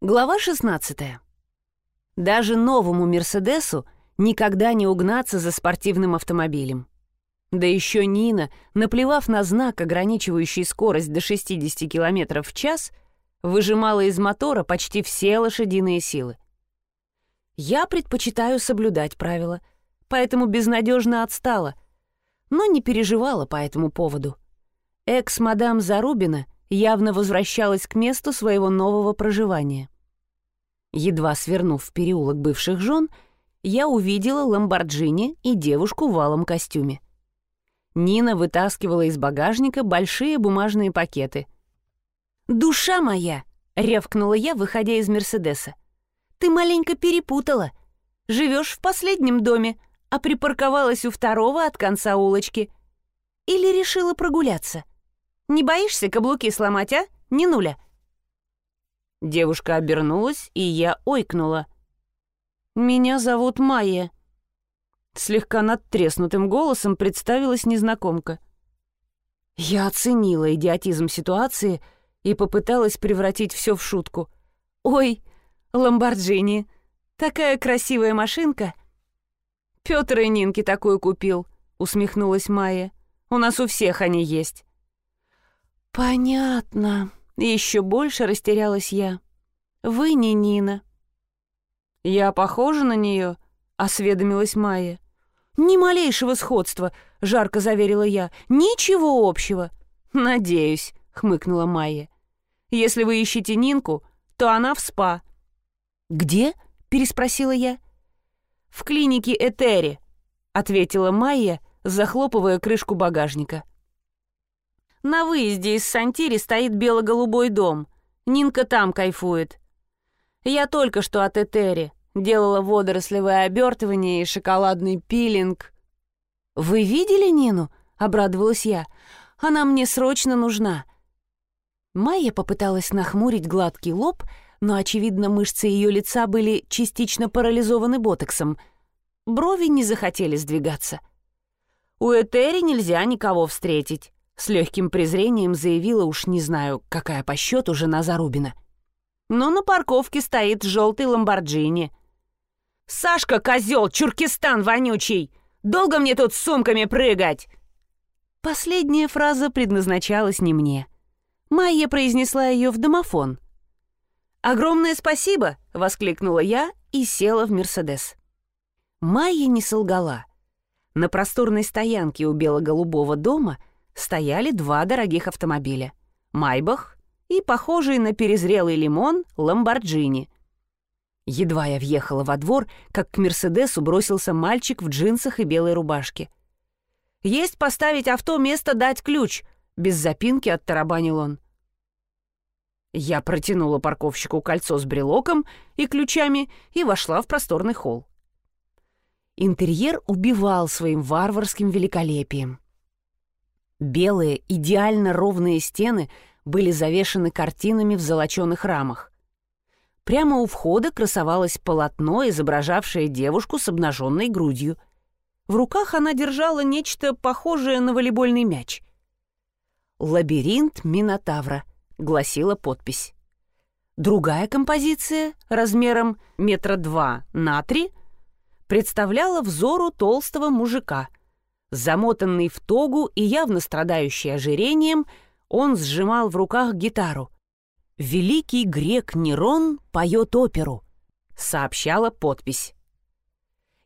Глава 16. Даже новому «Мерседесу» никогда не угнаться за спортивным автомобилем. Да еще Нина, наплевав на знак, ограничивающий скорость до 60 км в час, выжимала из мотора почти все лошадиные силы. Я предпочитаю соблюдать правила, поэтому безнадежно отстала, но не переживала по этому поводу. Экс-мадам Зарубина — явно возвращалась к месту своего нового проживания. Едва свернув в переулок бывших жен, я увидела Ламборджини и девушку в валом костюме. Нина вытаскивала из багажника большие бумажные пакеты. «Душа моя!» — рявкнула я, выходя из «Мерседеса». «Ты маленько перепутала. Живешь в последнем доме, а припарковалась у второго от конца улочки. Или решила прогуляться?» Не боишься каблуки сломать, а? Не нуля?» Девушка обернулась, и я ойкнула. «Меня зовут Майя». Слегка надтреснутым голосом представилась незнакомка. Я оценила идиотизм ситуации и попыталась превратить все в шутку. «Ой, Ламборджини, такая красивая машинка!» «Пётр и Нинке такую купил», — усмехнулась Майя. «У нас у всех они есть». «Понятно». Еще больше растерялась я. «Вы не Нина». «Я похожа на нее?» — осведомилась Майя. «Ни малейшего сходства», — жарко заверила я. «Ничего общего». «Надеюсь», — хмыкнула Майя. «Если вы ищете Нинку, то она в СПА». «Где?» — переспросила я. «В клинике Этери», — ответила Майя, захлопывая крышку багажника. На выезде из Сантири стоит бело-голубой дом. Нинка там кайфует. Я только что от Этери. Делала водорослевое обертывание и шоколадный пилинг. «Вы видели Нину?» — обрадовалась я. «Она мне срочно нужна». Майя попыталась нахмурить гладкий лоб, но, очевидно, мышцы ее лица были частично парализованы ботоксом. Брови не захотели сдвигаться. «У Этери нельзя никого встретить. С легким презрением заявила уж не знаю, какая по счету жена Зарубина. Но на парковке стоит желтый ламборджини. «Сашка, козел, Чуркистан вонючий! Долго мне тут с сумками прыгать?» Последняя фраза предназначалась не мне. Майя произнесла ее в домофон. «Огромное спасибо!» — воскликнула я и села в «Мерседес». Майя не солгала. На просторной стоянке у бело-голубого дома стояли два дорогих автомобиля — «Майбах» и похожий на перезрелый лимон «Ламборджини». Едва я въехала во двор, как к «Мерседесу» бросился мальчик в джинсах и белой рубашке. «Есть поставить авто, место дать ключ!» — без запинки оттарабанил он. Я протянула парковщику кольцо с брелоком и ключами и вошла в просторный холл. Интерьер убивал своим варварским великолепием. Белые, идеально ровные стены были завешаны картинами в золоченых рамах. Прямо у входа красовалось полотно, изображавшее девушку с обнаженной грудью. В руках она держала нечто похожее на волейбольный мяч. «Лабиринт Минотавра», — гласила подпись. Другая композиция, размером метра два на три, представляла взору толстого мужика — Замотанный в тогу и явно страдающий ожирением, он сжимал в руках гитару. «Великий грек Нерон поет оперу», — сообщала подпись.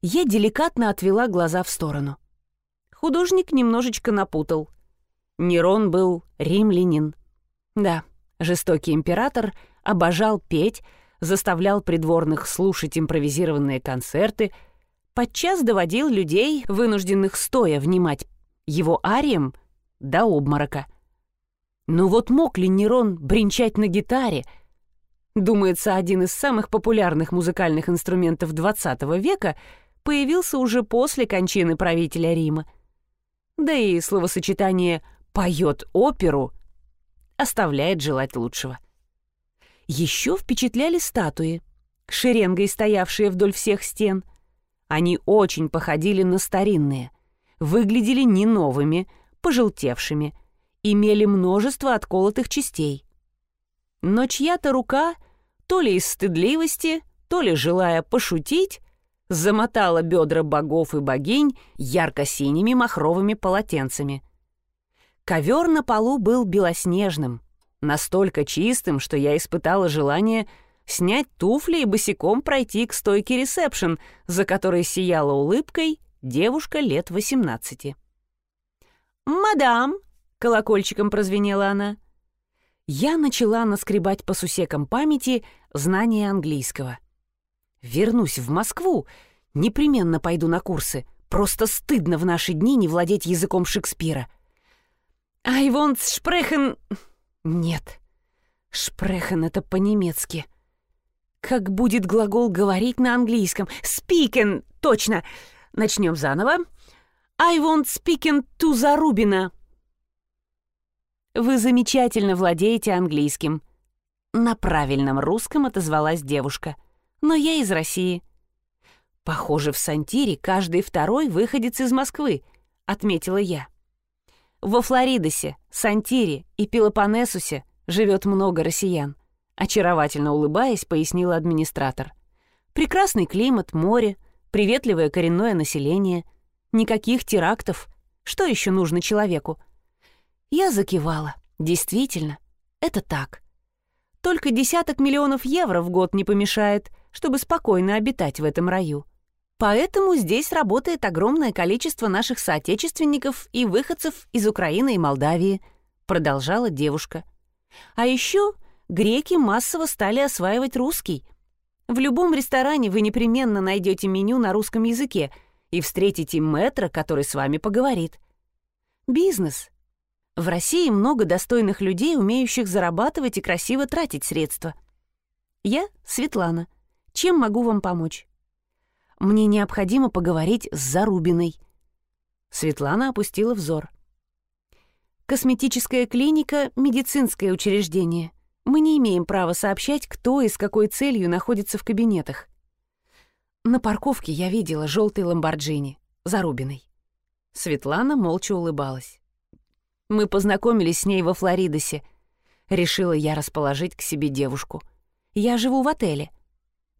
Я деликатно отвела глаза в сторону. Художник немножечко напутал. Нерон был римлянин. Да, жестокий император обожал петь, заставлял придворных слушать импровизированные концерты — подчас доводил людей, вынужденных стоя внимать его ариям, до обморока. Ну вот мог ли Нерон бренчать на гитаре? Думается, один из самых популярных музыкальных инструментов XX века появился уже после кончины правителя Рима. Да и словосочетание «поет оперу» оставляет желать лучшего. Еще впечатляли статуи, шеренгой стоявшие вдоль всех стен — они очень походили на старинные, выглядели не новыми, пожелтевшими, имели множество отколотых частей. Но чья-то рука то ли из стыдливости, то ли желая пошутить, замотала бедра богов и богинь ярко-синими махровыми полотенцами. Ковер на полу был белоснежным, настолько чистым, что я испытала желание снять туфли и босиком пройти к стойке ресепшн, за которой сияла улыбкой девушка лет 18. «Мадам!» — колокольчиком прозвенела она. Я начала наскребать по сусекам памяти знания английского. Вернусь в Москву, непременно пойду на курсы. Просто стыдно в наши дни не владеть языком Шекспира. «I want sprechen...» «Нет, шпрехен — это по-немецки. Как будет глагол говорить на английском? Speaking, точно. Начнем заново. I want speaking to Зарубина. Вы замечательно владеете английским. На правильном русском отозвалась девушка. Но я из России. Похоже, в Сантире каждый второй выходец из Москвы, отметила я. Во Флоридосе, Сантире и Пелопоннесусе живет много россиян. Очаровательно улыбаясь, пояснила администратор. Прекрасный климат, море, приветливое коренное население, никаких терактов. Что еще нужно человеку? Я закивала. Действительно, это так. Только десяток миллионов евро в год не помешает, чтобы спокойно обитать в этом раю. Поэтому здесь работает огромное количество наших соотечественников и выходцев из Украины и Молдавии, продолжала девушка. А еще греки массово стали осваивать русский. В любом ресторане вы непременно найдете меню на русском языке и встретите мэтра, который с вами поговорит. Бизнес. В России много достойных людей, умеющих зарабатывать и красиво тратить средства. Я Светлана. Чем могу вам помочь? Мне необходимо поговорить с Зарубиной. Светлана опустила взор. Косметическая клиника — медицинское учреждение — мы не имеем права сообщать, кто и с какой целью находится в кабинетах. На парковке я видела желтый ламборджини, зарубиной. Светлана молча улыбалась. Мы познакомились с ней во Флоридосе. Решила я расположить к себе девушку. Я живу в отеле.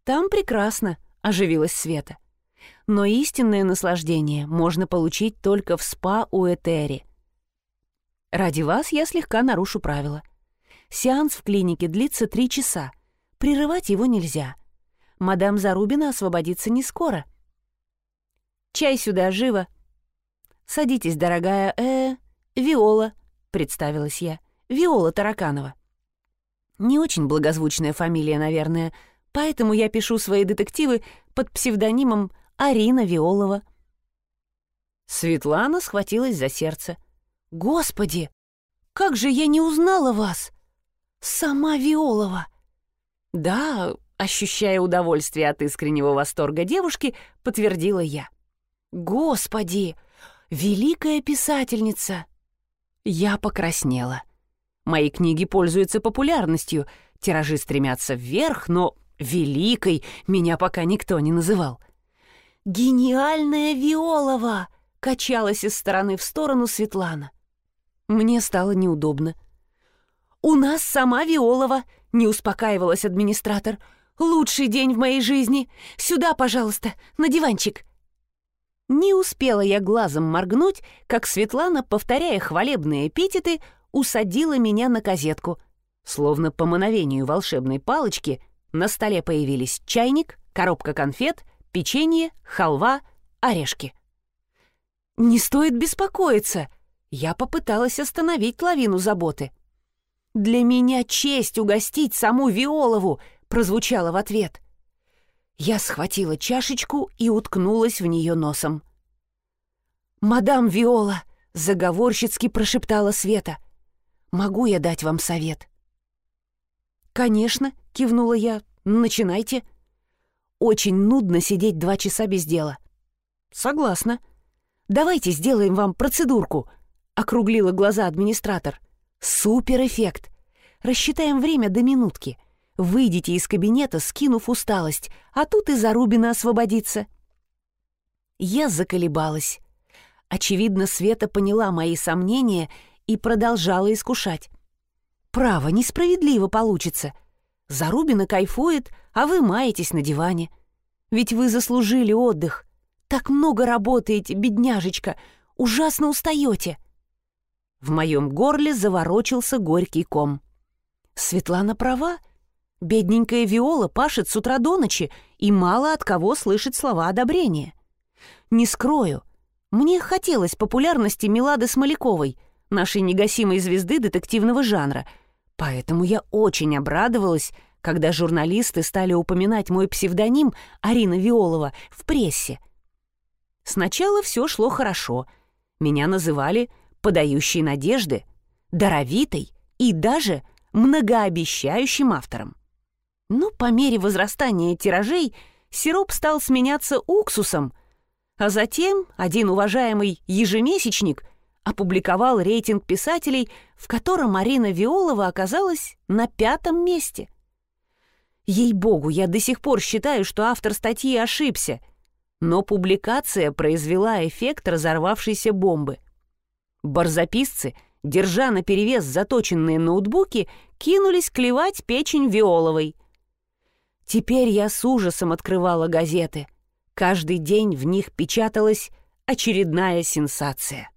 Там прекрасно, оживилась Света. Но истинное наслаждение можно получить только в спа у Этери. Ради вас я слегка нарушу правила — Сеанс в клинике длится три часа. Прерывать его нельзя. Мадам Зарубина освободится не скоро. «Чай сюда, живо!» «Садитесь, дорогая, э, Виола», — представилась я. «Виола Тараканова». Не очень благозвучная фамилия, наверное, поэтому я пишу свои детективы под псевдонимом Арина Виолова. Светлана схватилась за сердце. «Господи, как же я не узнала вас!» Сама Виолова. Да, ощущая удовольствие от искреннего восторга девушки, подтвердила я. Господи, великая писательница. Я покраснела. Мои книги пользуются популярностью, тиражи стремятся вверх, но великой меня пока никто не называл. «Гениальная Виолова!» — качалась из стороны в сторону Светлана. Мне стало неудобно. «У нас сама Виолова», — не успокаивалась администратор. «Лучший день в моей жизни. Сюда, пожалуйста, на диванчик». Не успела я глазом моргнуть, как Светлана, повторяя хвалебные эпитеты, усадила меня на козетку. Словно по мановению волшебной палочки на столе появились чайник, коробка конфет, печенье, халва, орешки. «Не стоит беспокоиться!» Я попыталась остановить лавину заботы. «Для меня честь угостить саму Виолову!» — прозвучало в ответ. Я схватила чашечку и уткнулась в нее носом. «Мадам Виола!» — заговорщицки прошептала Света. «Могу я дать вам совет?» «Конечно», — кивнула я. «Начинайте». «Очень нудно сидеть два часа без дела». «Согласна». «Давайте сделаем вам процедурку», — округлила глаза администратор. Супер-эффект! Рассчитаем время до минутки. Выйдите из кабинета, скинув усталость, а тут и Зарубина освободится. Я заколебалась. Очевидно, Света поняла мои сомнения и продолжала искушать. Право, несправедливо получится. Зарубина кайфует, а вы маетесь на диване. Ведь вы заслужили отдых. Так много работаете, бедняжечка, ужасно устаете. В моем горле заворочился горький ком. Светлана права. Бедненькая Виола пашет с утра до ночи и мало от кого слышит слова одобрения. Не скрою, мне хотелось популярности Милады Смоляковой, нашей негасимой звезды детективного жанра, поэтому я очень обрадовалась, когда журналисты стали упоминать мой псевдоним Арина Виолова в прессе. Сначала все шло хорошо. Меня называли «подающей надежды», «даровитой» и даже многообещающим автором. Но по мере возрастания тиражей сироп стал сменяться уксусом, а затем один уважаемый ежемесячник опубликовал рейтинг писателей, в котором Марина Виолова оказалась на пятом месте. Ей-богу, я до сих пор считаю, что автор статьи ошибся, но публикация произвела эффект разорвавшейся бомбы. Барзаписцы, держа наперевес заточенные ноутбуки, кинулись клевать печень Виоловой. Теперь я с ужасом открывала газеты. Каждый день в них печаталась очередная сенсация.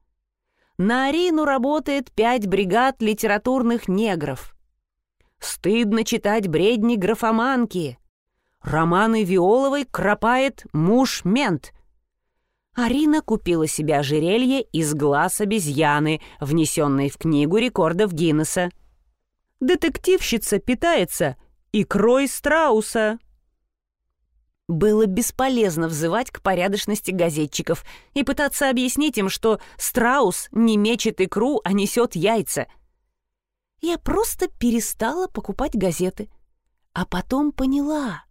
На Арину работает пять бригад литературных негров. Стыдно читать бредни графоманки. Романы Виоловой кропает муж-мент. Арина купила себе ожерелье из глаз обезьяны, внесенной в книгу рекордов Гиннесса. Детективщица питается икрой страуса. Было бесполезно взывать к порядочности газетчиков и пытаться объяснить им, что страус не мечет икру, а несет яйца. Я просто перестала покупать газеты, а потом поняла.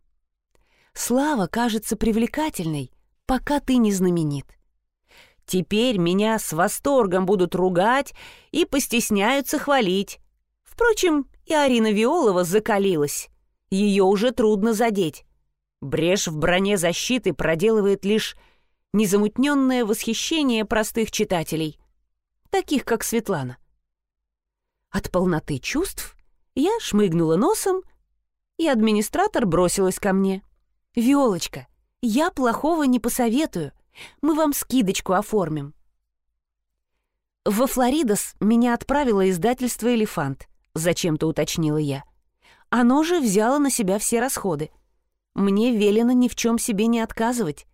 Слава кажется привлекательной, пока ты не знаменит. Теперь меня с восторгом будут ругать и постесняются хвалить. Впрочем, и Арина Виолова закалилась. Ее уже трудно задеть. Брешь в броне защиты проделывает лишь незамутненное восхищение простых читателей, таких как Светлана. От полноты чувств я шмыгнула носом, и администратор бросилась ко мне. «Виолочка, я плохого не посоветую. Мы вам скидочку оформим». «Во Флоридос меня отправило издательство «Элефант», — зачем-то уточнила я. Оно же взяло на себя все расходы — мне велено ни в чем себе не отказывать.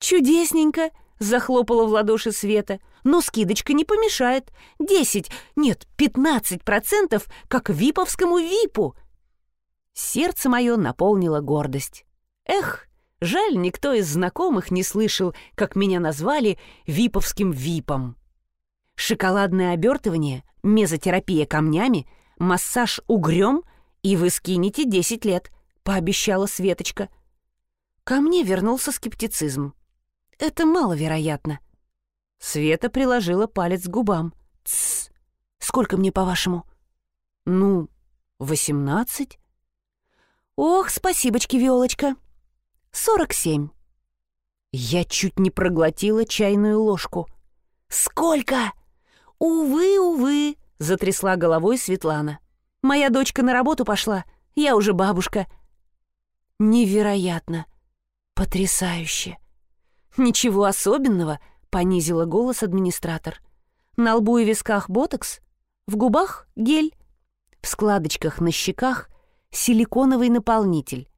«Чудесненько!» — захлопала в ладоши Света. «Но скидочка не помешает. Десять, нет, пятнадцать процентов, как виповскому випу!» Сердце мое наполнило гордость. Эх, жаль, никто из знакомых не слышал, как меня назвали виповским випом. Шоколадное обертывание, мезотерапия камнями, массаж угрём, и вы скинете десять лет — пообещала Светочка. Ко мне вернулся скептицизм. Это маловероятно. Света приложила палец к губам. Тссс. Сколько мне, по-вашему? Ну, восемнадцать. Ох, спасибочки, Виолочка. Сорок семь. Я чуть не проглотила чайную ложку. Сколько? Увы, увы, затрясла головой Светлана. Моя дочка на работу пошла. Я уже бабушка. Невероятно! Потрясающе! Ничего особенного, понизила голос администратор. На лбу и висках ботокс, в губах гель, в складочках на щеках силиконовый наполнитель,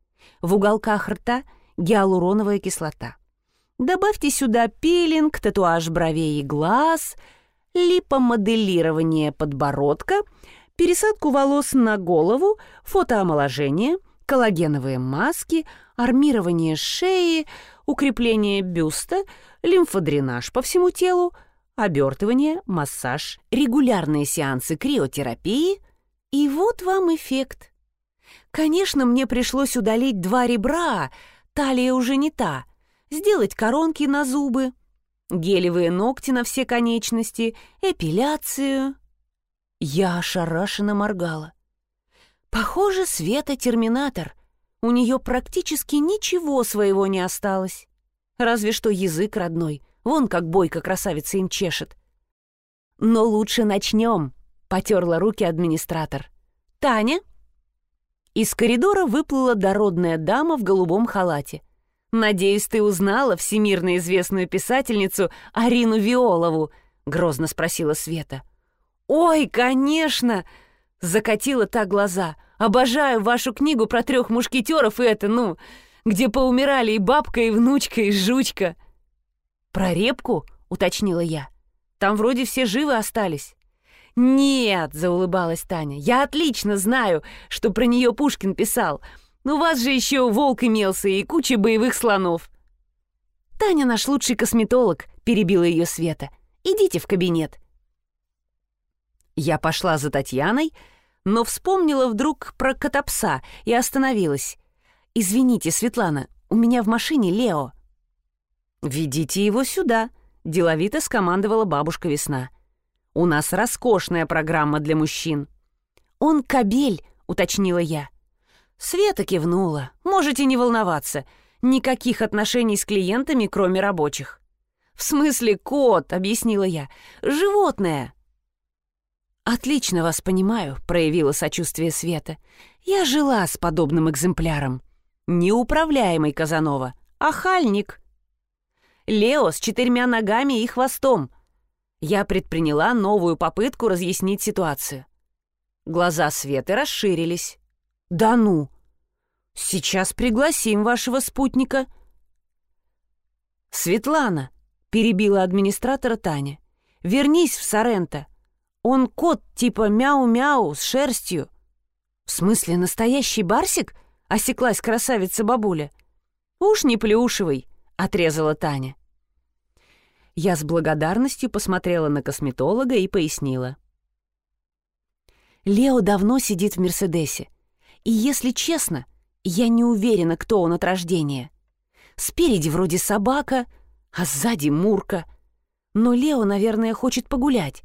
в уголках рта гиалуроновая кислота. Добавьте сюда пилинг, татуаж бровей и глаз, липомоделирование подбородка, пересадку волос на голову, фотоомоложение — коллагеновые маски, армирование шеи, укрепление бюста, лимфодренаж по всему телу, обертывание, массаж, регулярные сеансы криотерапии. И вот вам эффект. Конечно, мне пришлось удалить два ребра, талия уже не та, сделать коронки на зубы, гелевые ногти на все конечности, эпиляцию. Я ошарашенно моргала. Похоже, Света терминатор. У нее практически ничего своего не осталось. Разве что язык родной. Вон как бойко красавица им чешет. Но лучше начнем, потерла руки администратор. Таня? Из коридора выплыла дородная дама в голубом халате. «Надеюсь, ты узнала всемирно известную писательницу Арину Виолову?» — грозно спросила Света. «Ой, конечно!» — закатила та глаза. «Обожаю вашу книгу про трех мушкетеров и это, ну, где поумирали и бабка, и внучка, и жучка». «Про репку?» — уточнила я. «Там вроде все живы остались». «Нет», — заулыбалась Таня, — «я отлично знаю, что про нее Пушкин писал. Но у вас же еще волк имелся и куча боевых слонов». «Таня наш лучший косметолог», — перебила ее Света. «Идите в кабинет». Я пошла за Татьяной, но вспомнила вдруг про котопса и остановилась. «Извините, Светлана, у меня в машине Лео». «Ведите его сюда», — деловито скомандовала бабушка Весна. У нас роскошная программа для мужчин». «Он кабель», — уточнила я. Света кивнула. «Можете не волноваться. Никаких отношений с клиентами, кроме рабочих». «В смысле кот», — объяснила я. «Животное». «Отлично вас понимаю», — проявила сочувствие Света. «Я жила с подобным экземпляром. Неуправляемый Казанова, а хальник. Лео с четырьмя ногами и хвостом, я предприняла новую попытку разъяснить ситуацию. Глаза Светы расширились. «Да ну! Сейчас пригласим вашего спутника». «Светлана», — перебила администратора Таня, — «вернись в Соренто. Он кот типа мяу-мяу с шерстью». «В смысле, настоящий барсик?» — осеклась красавица-бабуля. «Уж не плюшевый», — отрезала Таня. Я с благодарностью посмотрела на косметолога и пояснила. Лео давно сидит в Мерседесе. И, если честно, я не уверена, кто он от рождения. Спереди вроде собака, а сзади Мурка. Но Лео, наверное, хочет погулять.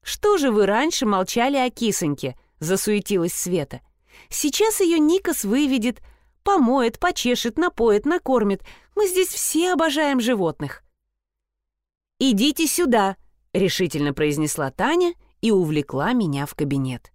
«Что же вы раньше молчали о кисоньке?» — засуетилась Света. «Сейчас ее Никас выведет, помоет, почешет, напоит, накормит. Мы здесь все обожаем животных». «Идите сюда», — решительно произнесла Таня и увлекла меня в кабинет.